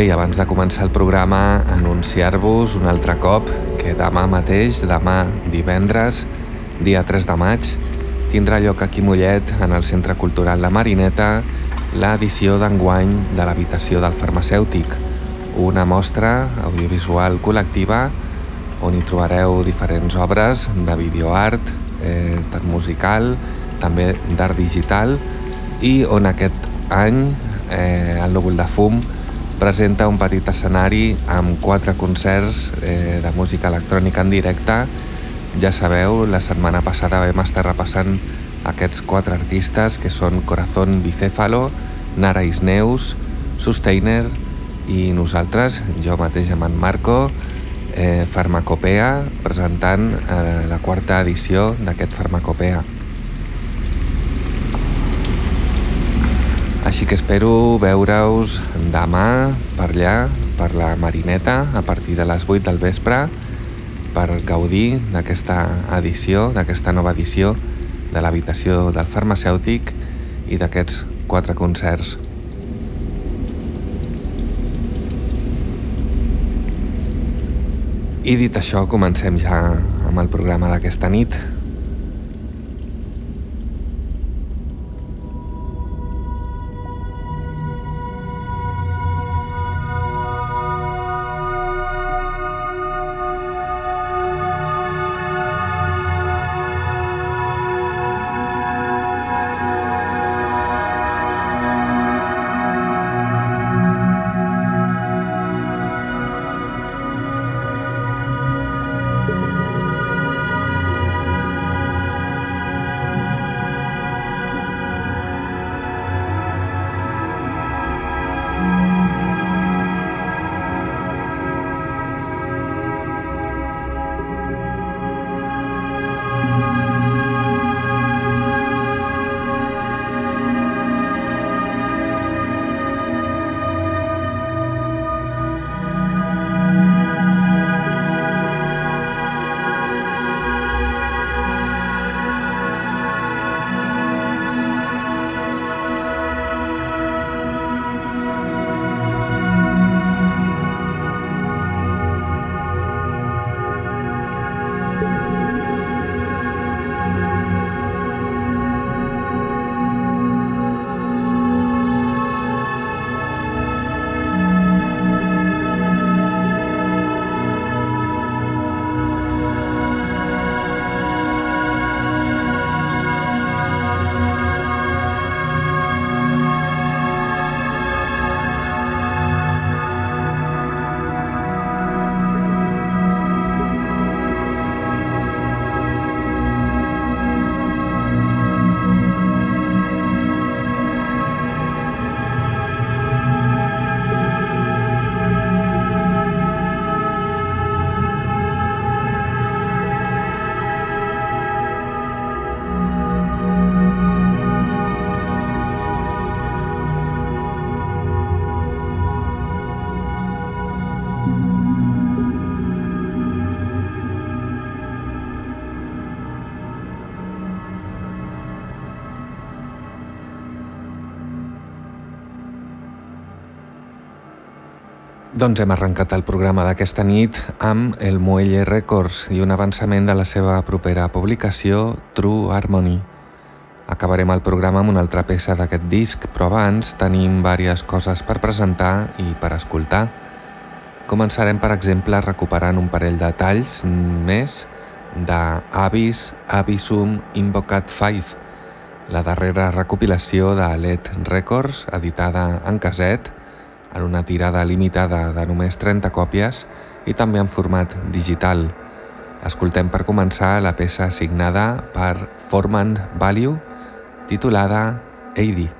Bé, i abans de començar el programa, anunciar-vos un altre cop que demà mateix, demà divendres, dia 3 de maig, tindrà lloc aquí Mollet, en el Centre Cultural La Marineta, l'edició d'enguany de l'habitació del farmacèutic, una mostra audiovisual col·lectiva on hi trobareu diferents obres de videoart, eh, d'art musical, també d'art digital i on aquest any eh, el Núvol de Fum presenta un petit escenari amb quatre concerts eh, de música electrònica en directe. Ja sabeu, la setmana passada vam estar repassant aquests quatre artistes que són Corazón Bicéfalo, Nara Isneus, Sustainer i nosaltres, jo mateix amb en Marco, eh, Farmacopea, presentant eh, la quarta edició d'aquest Farmacopea. Així que espero veure-us demà per allà, per la Marineta, a partir de les 8 del vespre, per gaudir d'aquesta edició, d'aquesta nova edició de l'habitació del farmacèutic i d'aquests quatre concerts. I dit això, comencem ja amb el programa d'aquesta nit. Doncs hem arrencat el programa d'aquesta nit amb el Muelle Records i un avançament de la seva propera publicació True Harmony. Acabarem el programa amb una altra peça d'aquest disc, però abans tenim diverses coses per presentar i per escoltar. Començarem, per exemple, recuperant un parell de talls més de Abyss Abyssum Invocat 5, la darrera recopilació de LED Records, editada en caset, en una tirada limitada de només 30 còpies i també en format digital. Escoltem per començar la peça signada per Forman Value titulada AD.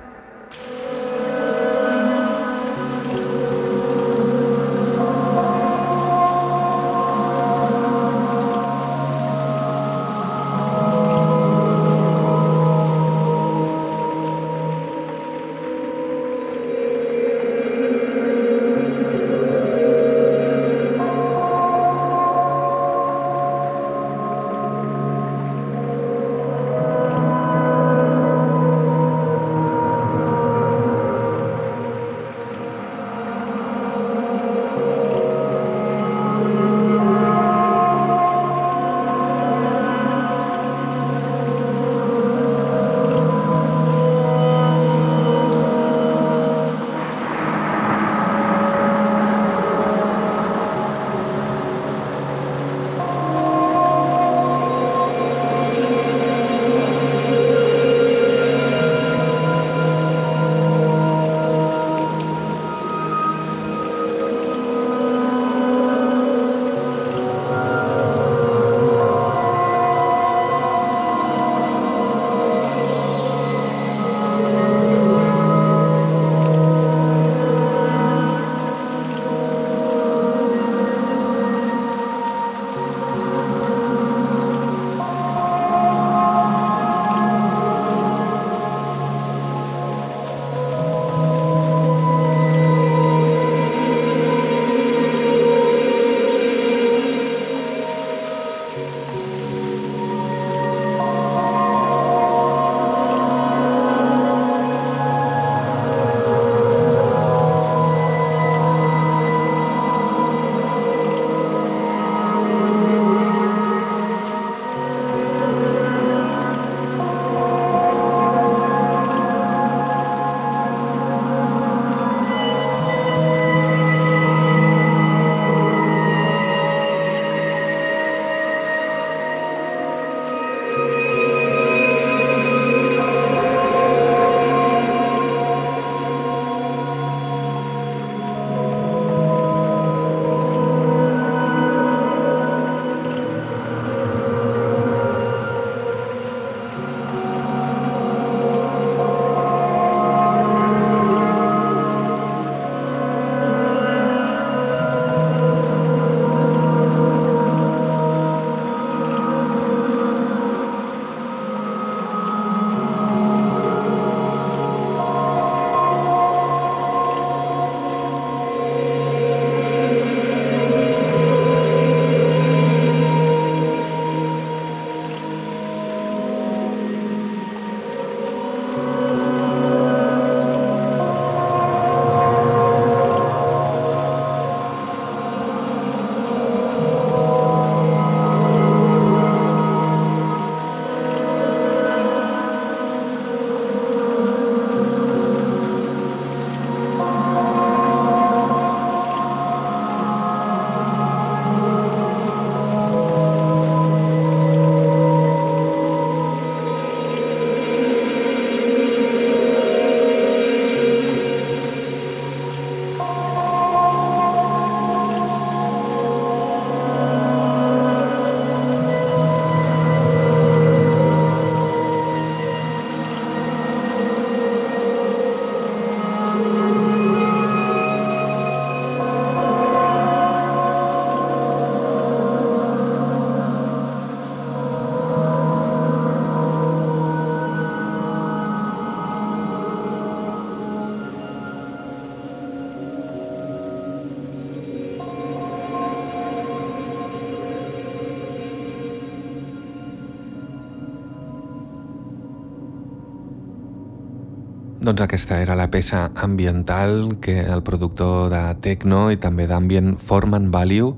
Doncs aquesta era la peça ambiental que el productor de Tecno i també d'ambient Forman Value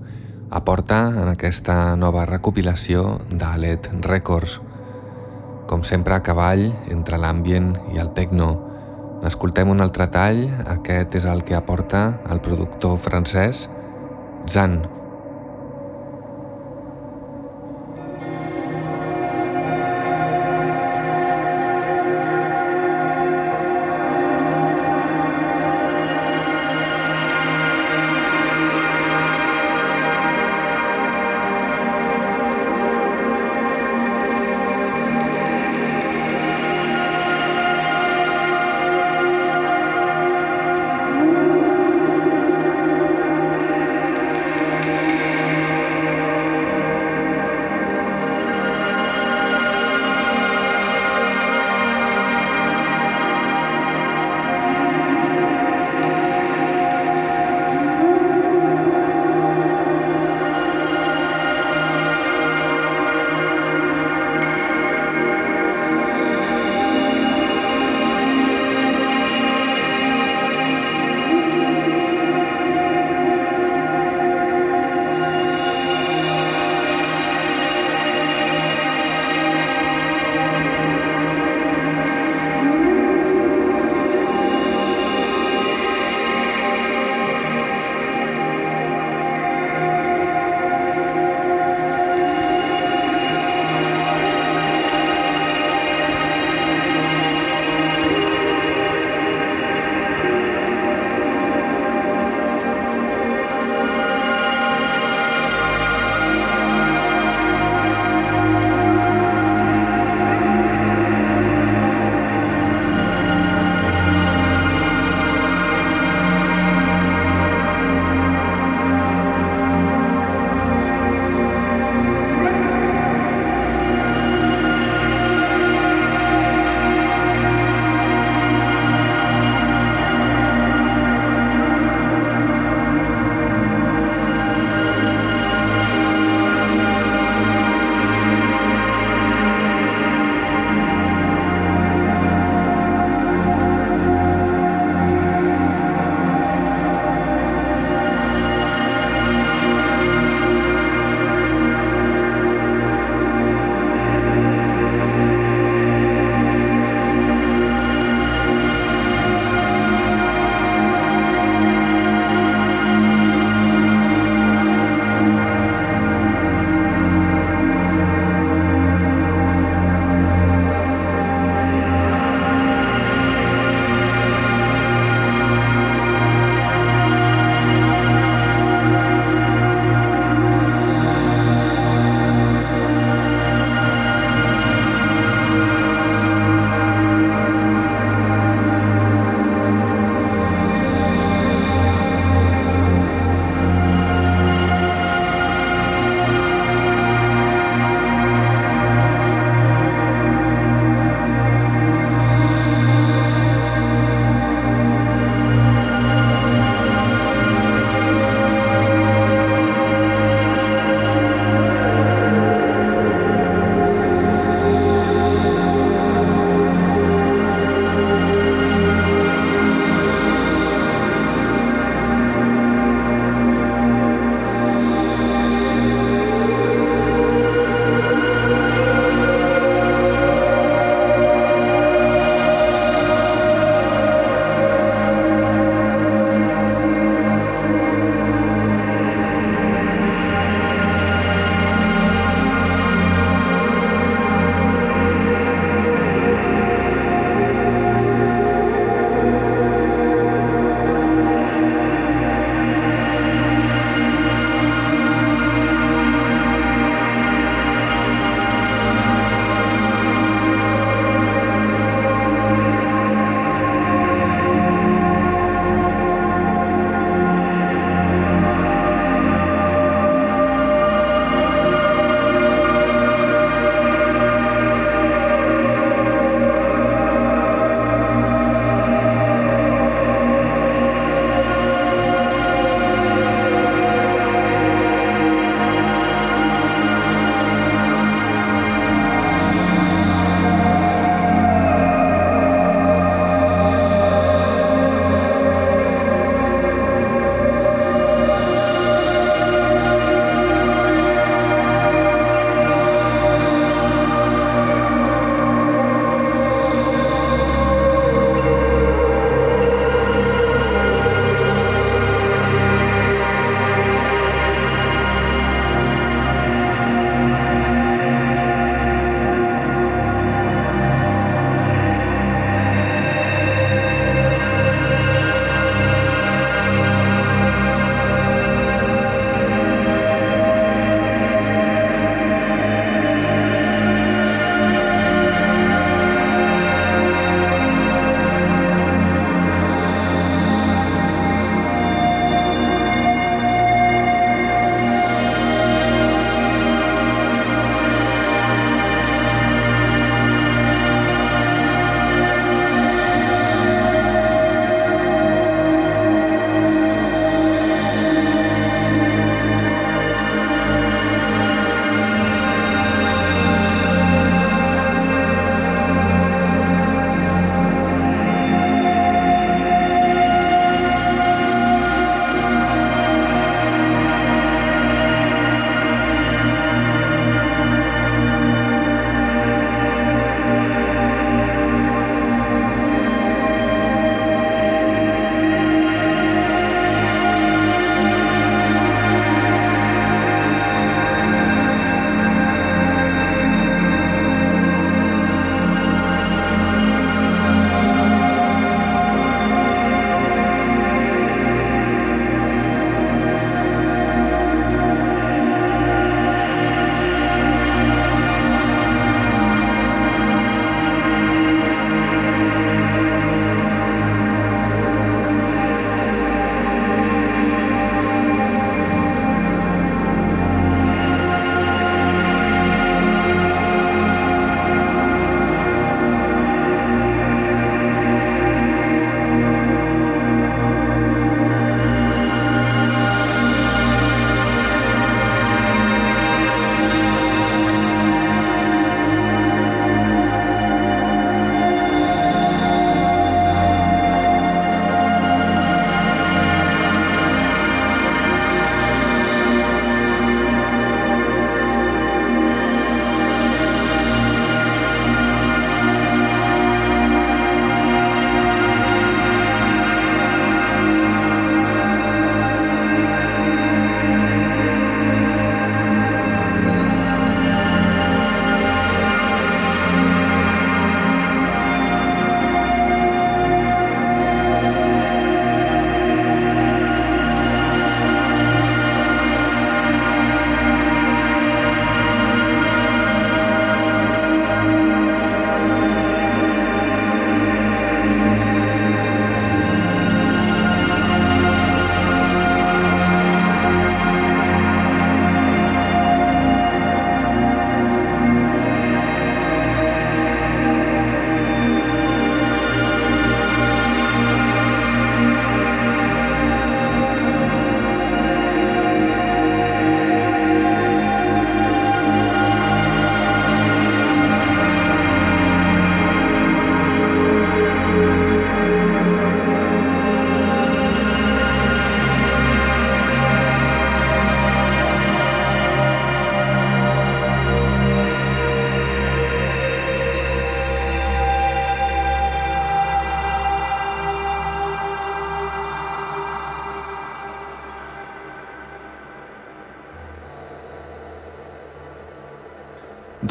aporta en aquesta nova recopilació d'Alet Records. Com sempre a cavall entre l'ambient i el Tecno. N'escoltem un altre tall, aquest és el que aporta el productor francès Zan.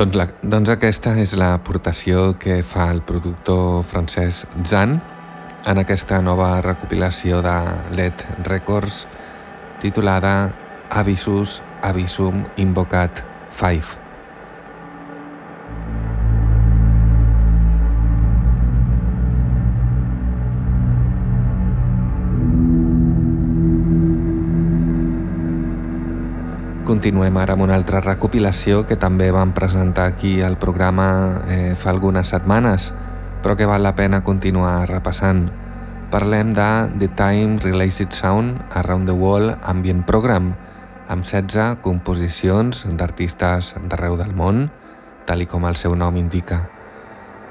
Doncs, la, doncs aquesta és l'aportació que fa el productor francès Zan en aquesta nova recopilació de LED Records titulada Avisus Avisum Invocat 5. Continuem ara amb una altra recopilació que també vam presentar aquí al programa eh, fa algunes setmanes, però que val la pena continuar repassant. Parlem de The Time Related Sound Around the World Ambient Program, amb 16 composicions d'artistes d'arreu del món, tal i com el seu nom indica.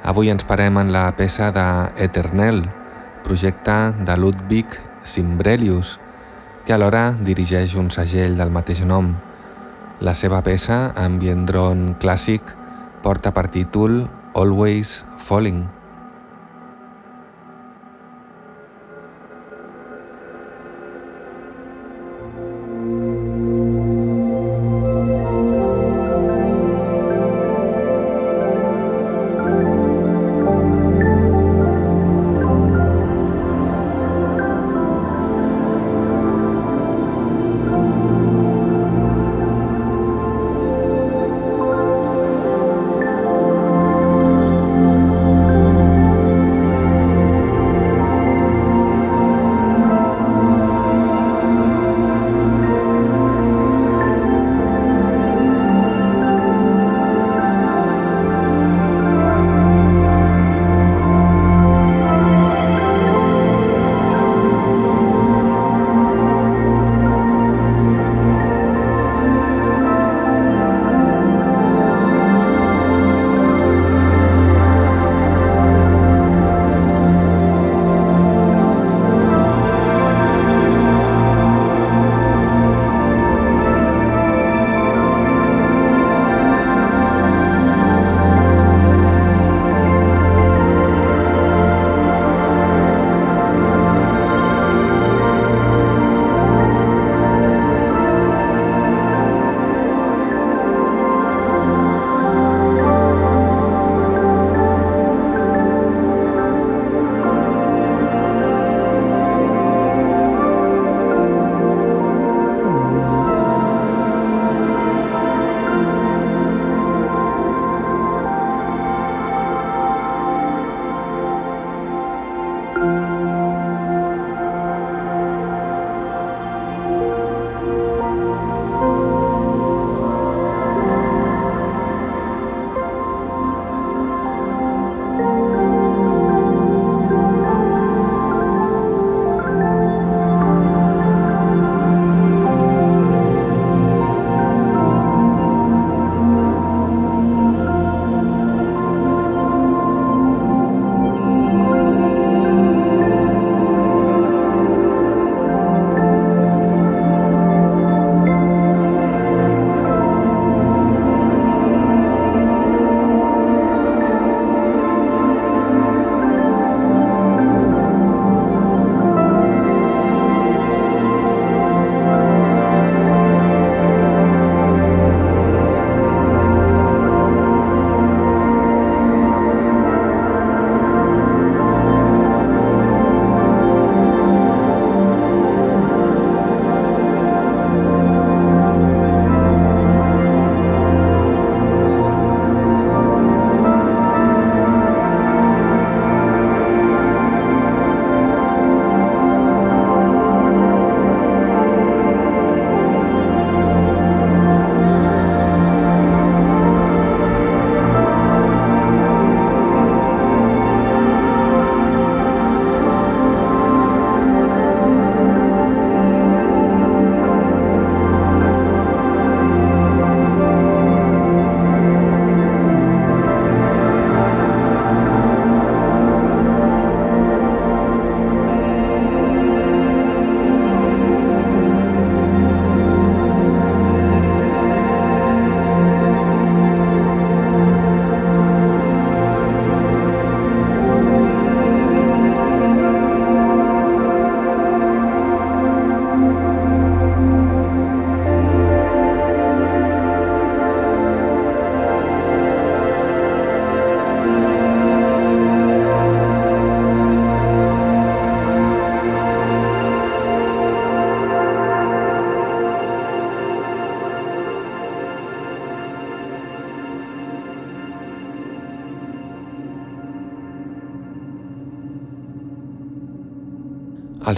Avui ens parem en la peça de Eternel, projecte de Ludwig Simbrelius, que alhora dirigeix un segell del mateix nom. La seva peça, ambient drone clàssic, porta per títol Always Falling.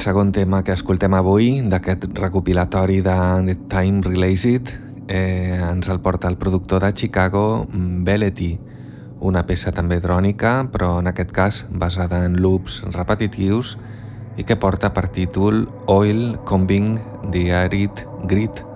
Segon tema que escoltem avui d'aquest recopilatori de The Time Related eh, ens el porta el productor de Chicago, Bellety, una peça també drònica, però en aquest cas basada en loops repetitius i que porta per títol Oil Combing the Arid Grit.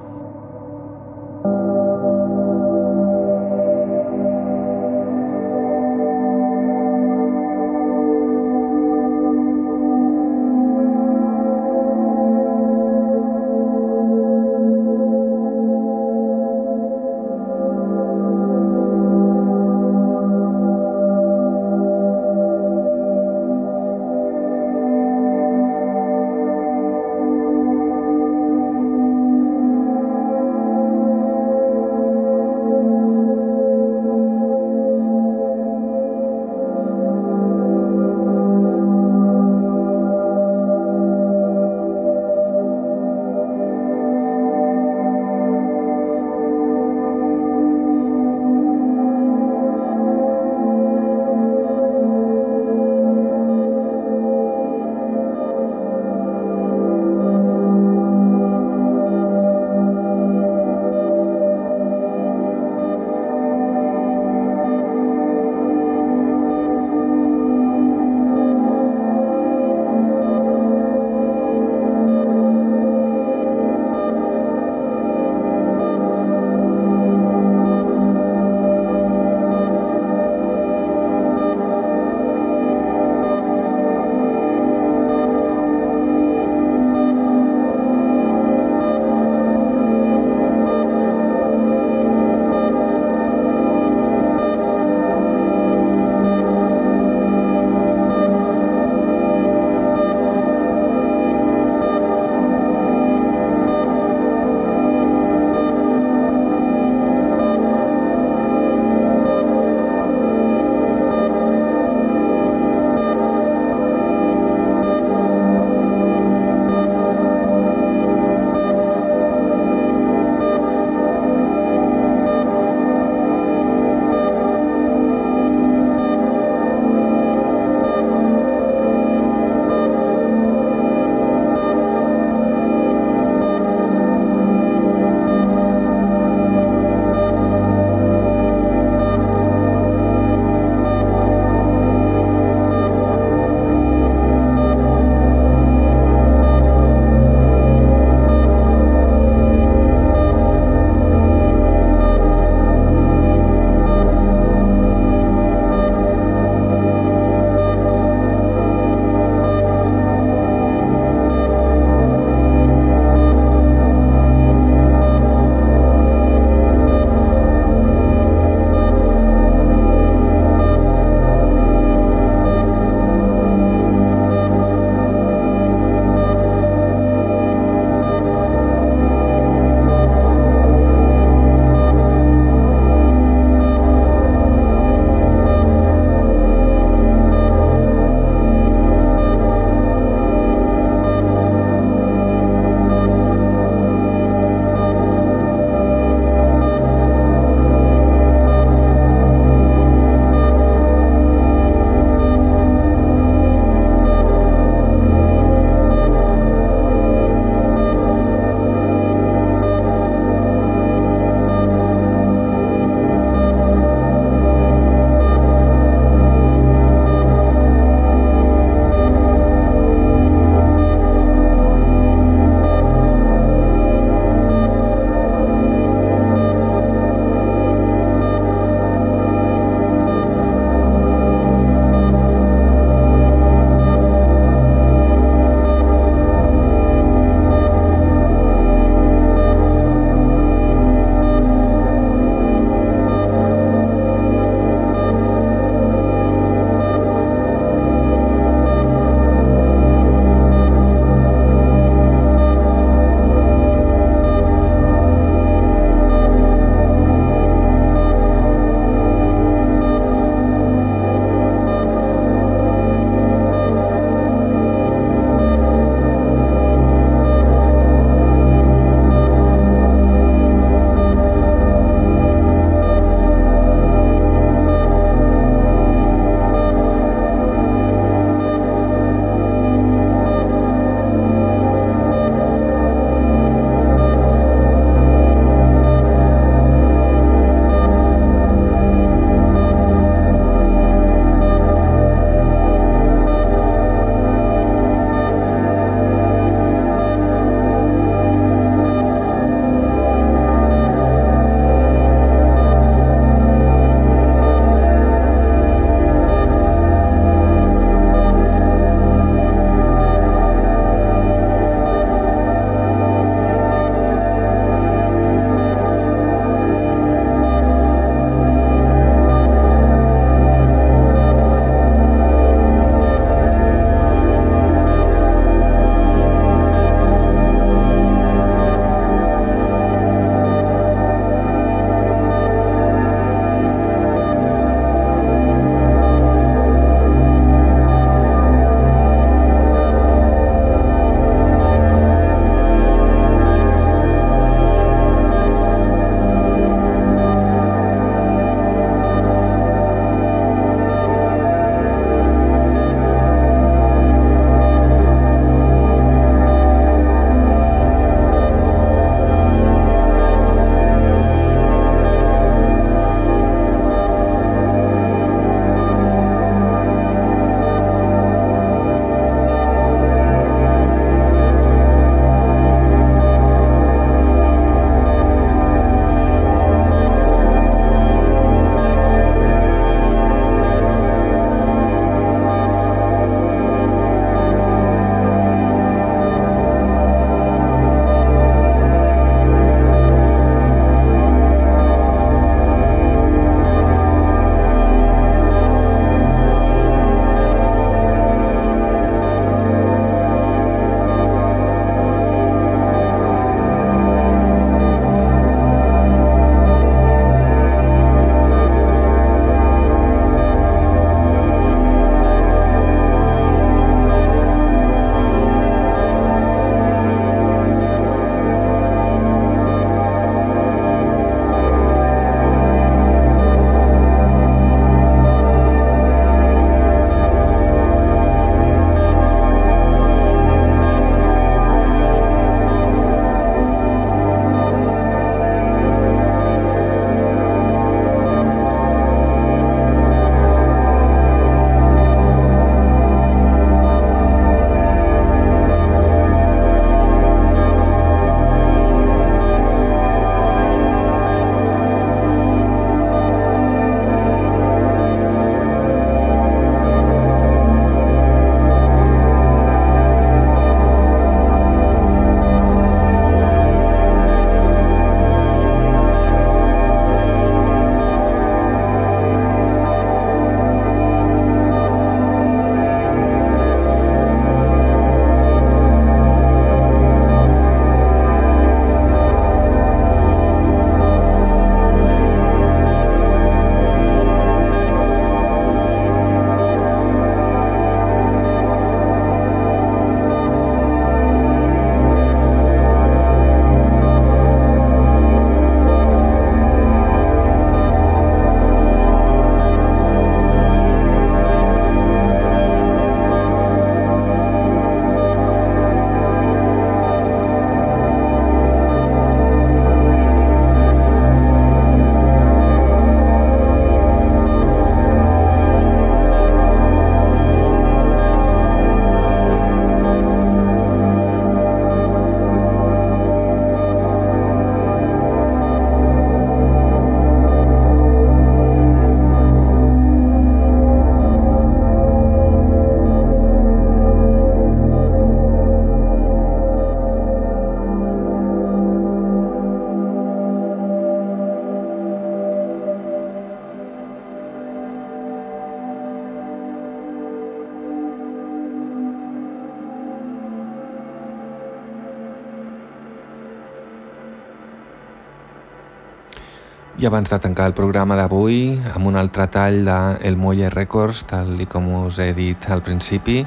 I abans de tancar el programa d'avui, amb un altre tall de El Molle Records, tal com us he dit al principi,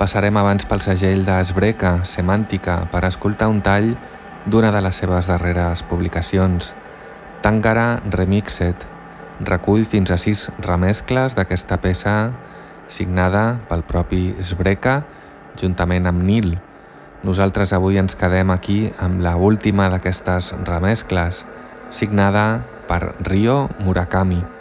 passarem abans pel segell d'Esbreca, Semàntica, per escoltar un tall d'una de les seves darreres publicacions, Tangara Remixed, recull fins a sis remescles d'aquesta peça signada pel propi Sbreca juntament amb Nil. Nosaltres avui ens quedem aquí amb la última d'aquestes remescles, signada per Ryo Murakami.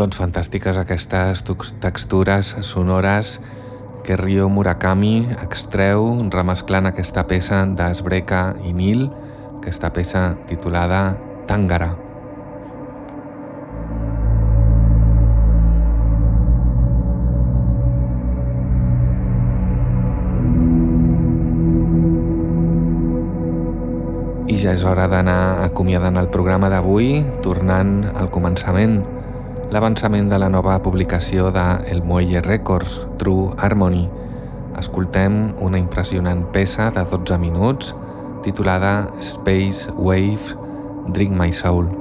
Doncs fantàstiques aquestes textures sonores que Ryo Murakami extreu remesclant aquesta peça d'Esbreca i Nil, aquesta peça titulada Tàngara. I ja és hora d'anar acomiadant el programa d'avui, tornant al començament, l'avançament de la nova publicació de El Muelle Records, True Harmony. Escoltem una impressionant peça de 12 minuts titulada Space Wave Drink My Soul.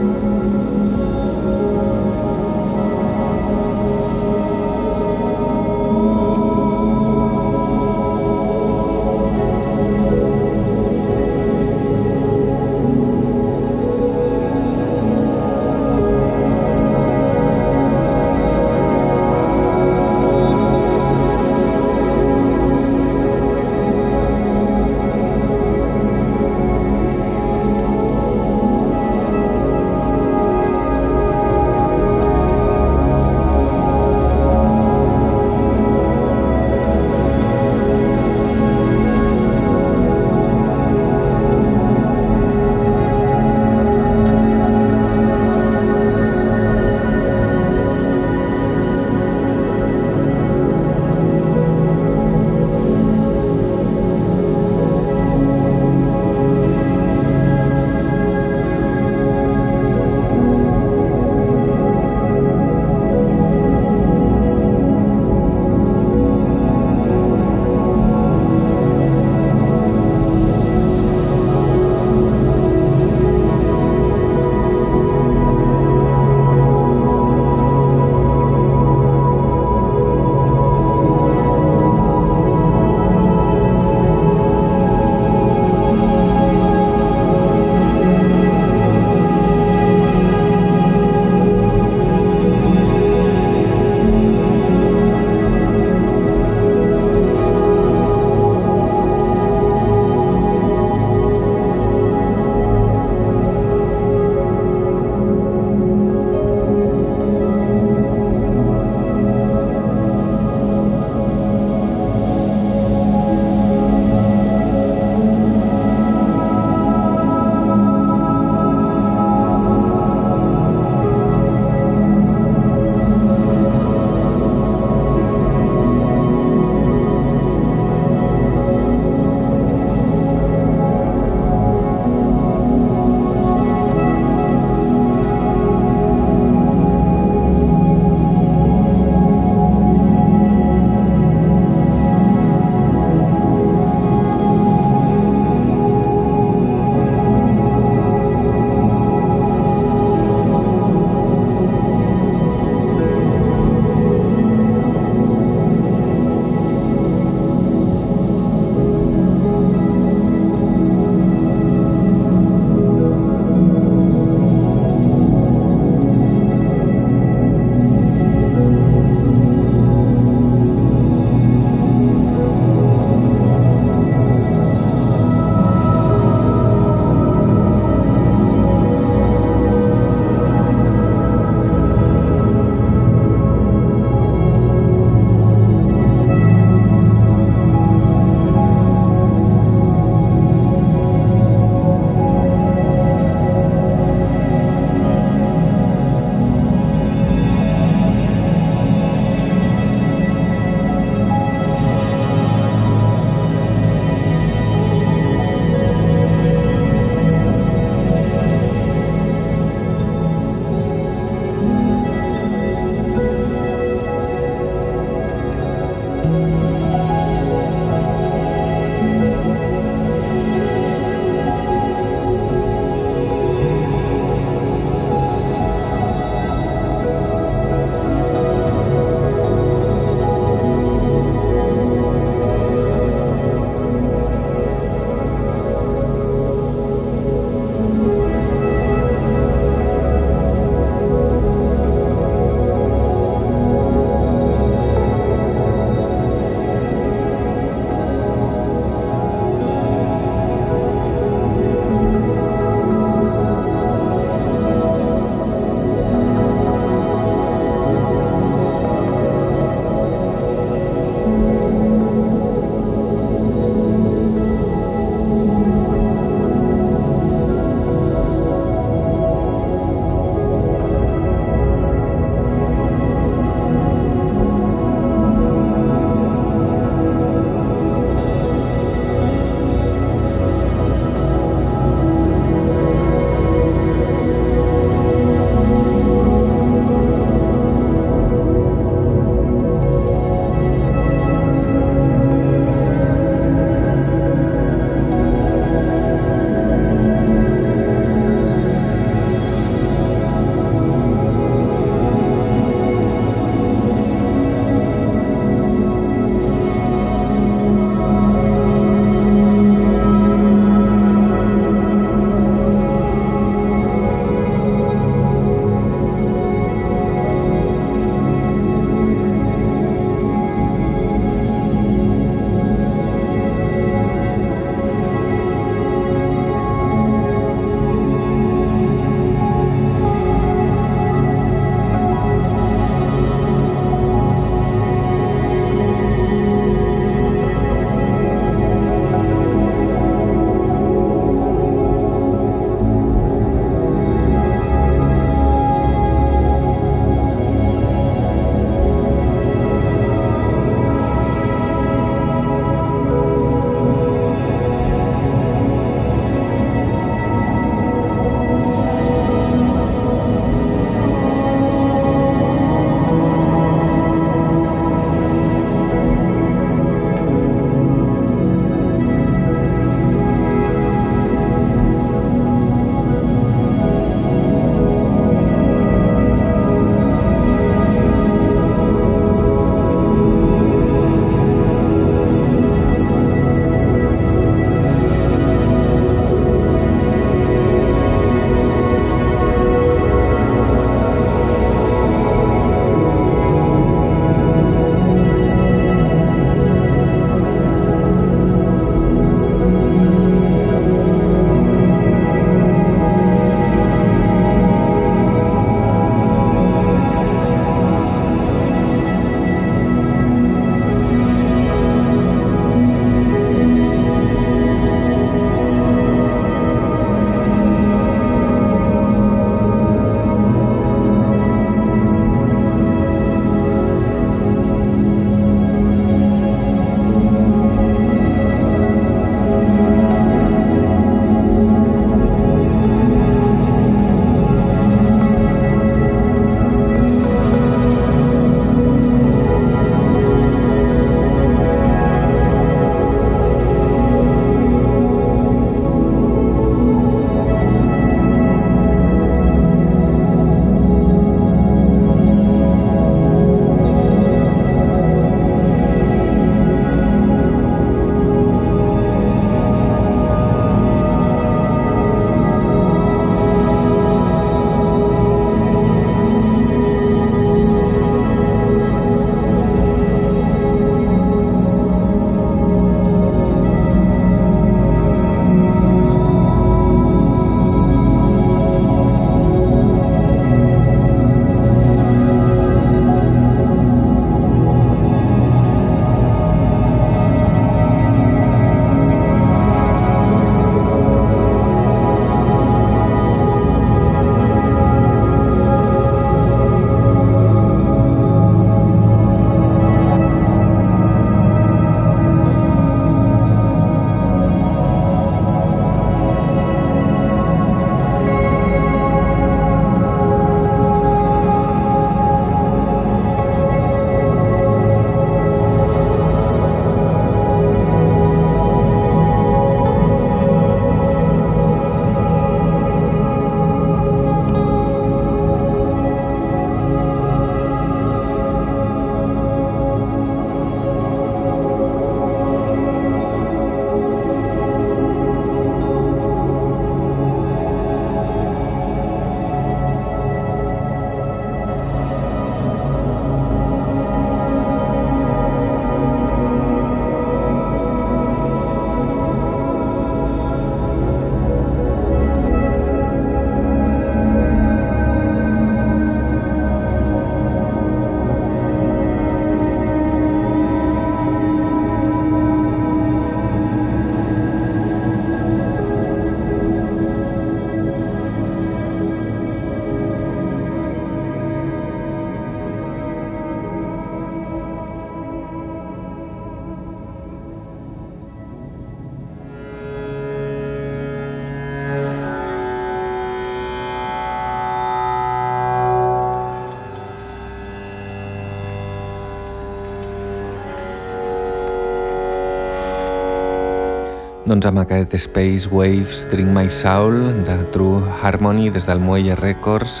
Doncs amb aquest Space Waves Drink My Soul de True Harmony des del Muelle Records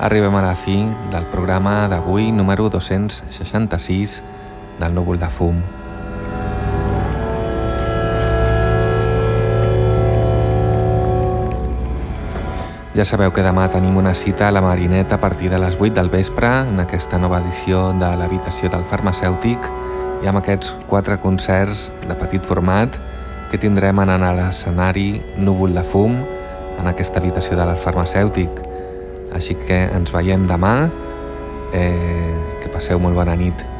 arribem a la fi del programa d'avui número 266 del núvol de fum. Ja sabeu que demà tenim una cita a la Marineta a partir de les 8 del vespre en aquesta nova edició de l'habitació del farmacèutic i amb aquests quatre concerts de petit format que tindrem anant a l'escenari Núvol de Fum en aquesta habitació del farmacèutic. Així que ens veiem demà, eh, que passeu molt bona nit.